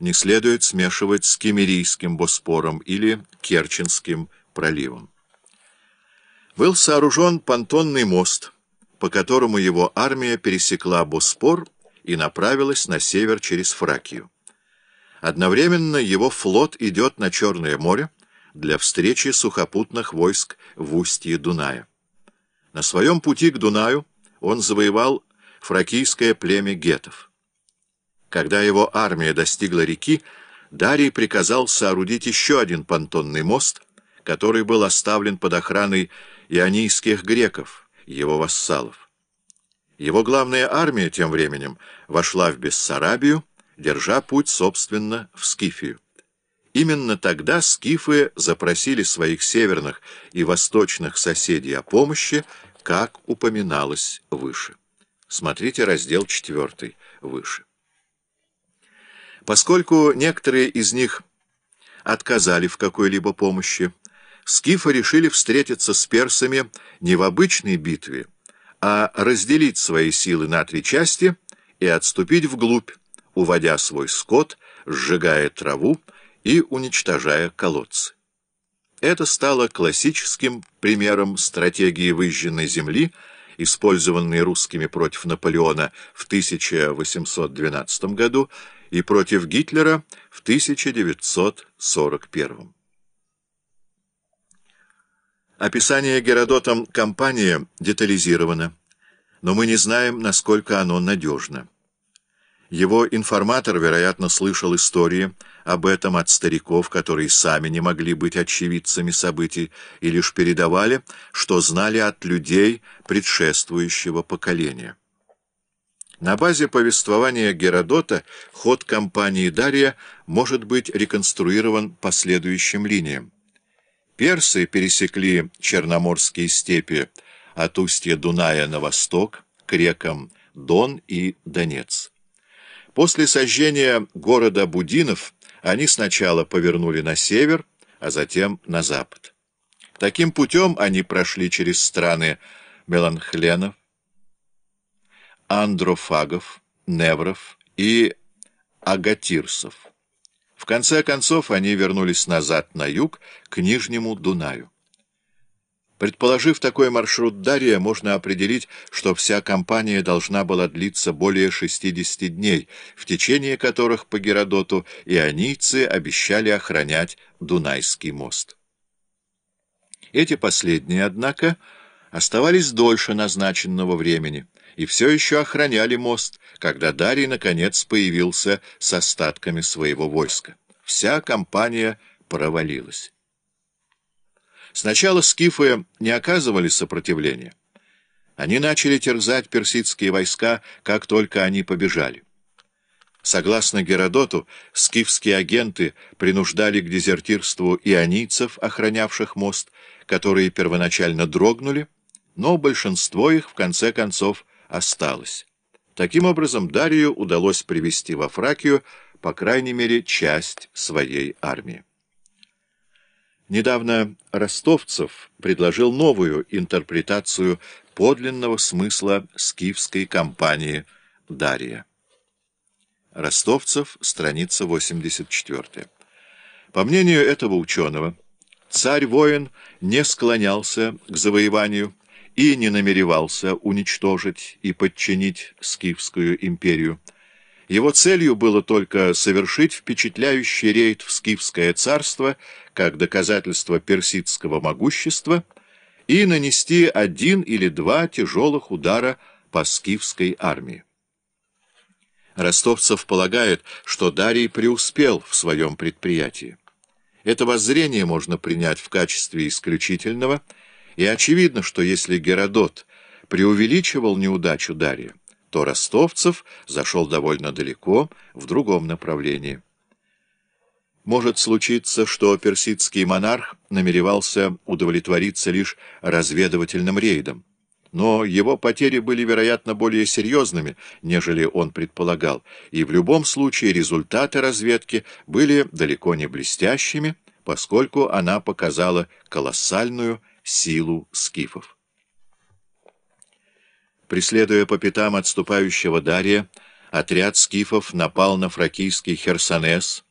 не следует смешивать с Кемерийским Боспором или Керченским проливом. Был сооружен понтонный мост, по которому его армия пересекла Боспор и направилась на север через Фракию. Одновременно его флот идет на Черное море для встречи сухопутных войск в устье Дуная. На своем пути к Дунаю он завоевал фракийское племя гетов. Когда его армия достигла реки, Дарий приказал соорудить еще один понтонный мост, который был оставлен под охраной ионийских греков, его вассалов. Его главная армия тем временем вошла в Бессарабию, держа путь, собственно, в Скифию. Именно тогда скифы запросили своих северных и восточных соседей о помощи, как упоминалось выше. Смотрите раздел 4 выше. Поскольку некоторые из них отказали в какой-либо помощи, скифы решили встретиться с персами не в обычной битве, а разделить свои силы на три части и отступить вглубь, уводя свой скот, сжигая траву и уничтожая колодцы. Это стало классическим примером стратегии выжженной земли, использованной русскими против Наполеона в 1812 году и против Гитлера в 1941. Описание Геродотом кампании детализировано, но мы не знаем, насколько оно надежно. Его информатор, вероятно, слышал истории об этом от стариков, которые сами не могли быть очевидцами событий и лишь передавали, что знали от людей предшествующего поколения. На базе повествования Геродота ход кампании Дария может быть реконструирован по следующим линиям. Персы пересекли Черноморские степи от устья Дуная на восток к рекам Дон и Донец. После сожжения города Будинов они сначала повернули на север, а затем на запад. Таким путем они прошли через страны Меланхленов, Андрофагов, Невров и Агатирсов. В конце концов они вернулись назад на юг, к Нижнему Дунаю. Предположив такой маршрут Дария, можно определить, что вся кампания должна была длиться более 60 дней, в течение которых по Геродоту ионийцы обещали охранять Дунайский мост. Эти последние, однако, оставались дольше назначенного времени и все еще охраняли мост, когда Дарий, наконец, появился с остатками своего войска. Вся кампания провалилась. Сначала скифы не оказывали сопротивления. Они начали терзать персидские войска, как только они побежали. Согласно Геродоту, скифские агенты принуждали к дезертирству ионийцев, охранявших мост, которые первоначально дрогнули, но большинство их, в конце концов, осталось. Таким образом, Дарию удалось привести во Фракию, по крайней мере, часть своей армии. Недавно Ростовцев предложил новую интерпретацию подлинного смысла скифской кампании «Дария». Ростовцев, страница 84. По мнению этого ученого, царь-воин не склонялся к завоеванию и не намеревался уничтожить и подчинить скифскую империю. Его целью было только совершить впечатляющий рейд в Скифское царство как доказательство персидского могущества и нанести один или два тяжелых удара по скифской армии. Ростовцев полагает, что Дарий преуспел в своем предприятии. Это воззрение можно принять в качестве исключительного, и очевидно, что если Геродот преувеличивал неудачу Дария, то Ростовцев зашел довольно далеко в другом направлении. Может случиться, что персидский монарх намеревался удовлетвориться лишь разведывательным рейдом. Но его потери были, вероятно, более серьезными, нежели он предполагал, и в любом случае результаты разведки были далеко не блестящими, поскольку она показала колоссальную силу скифов. Преследуя по пятам отступающего Дария, отряд скифов напал на фракийский Херсонес,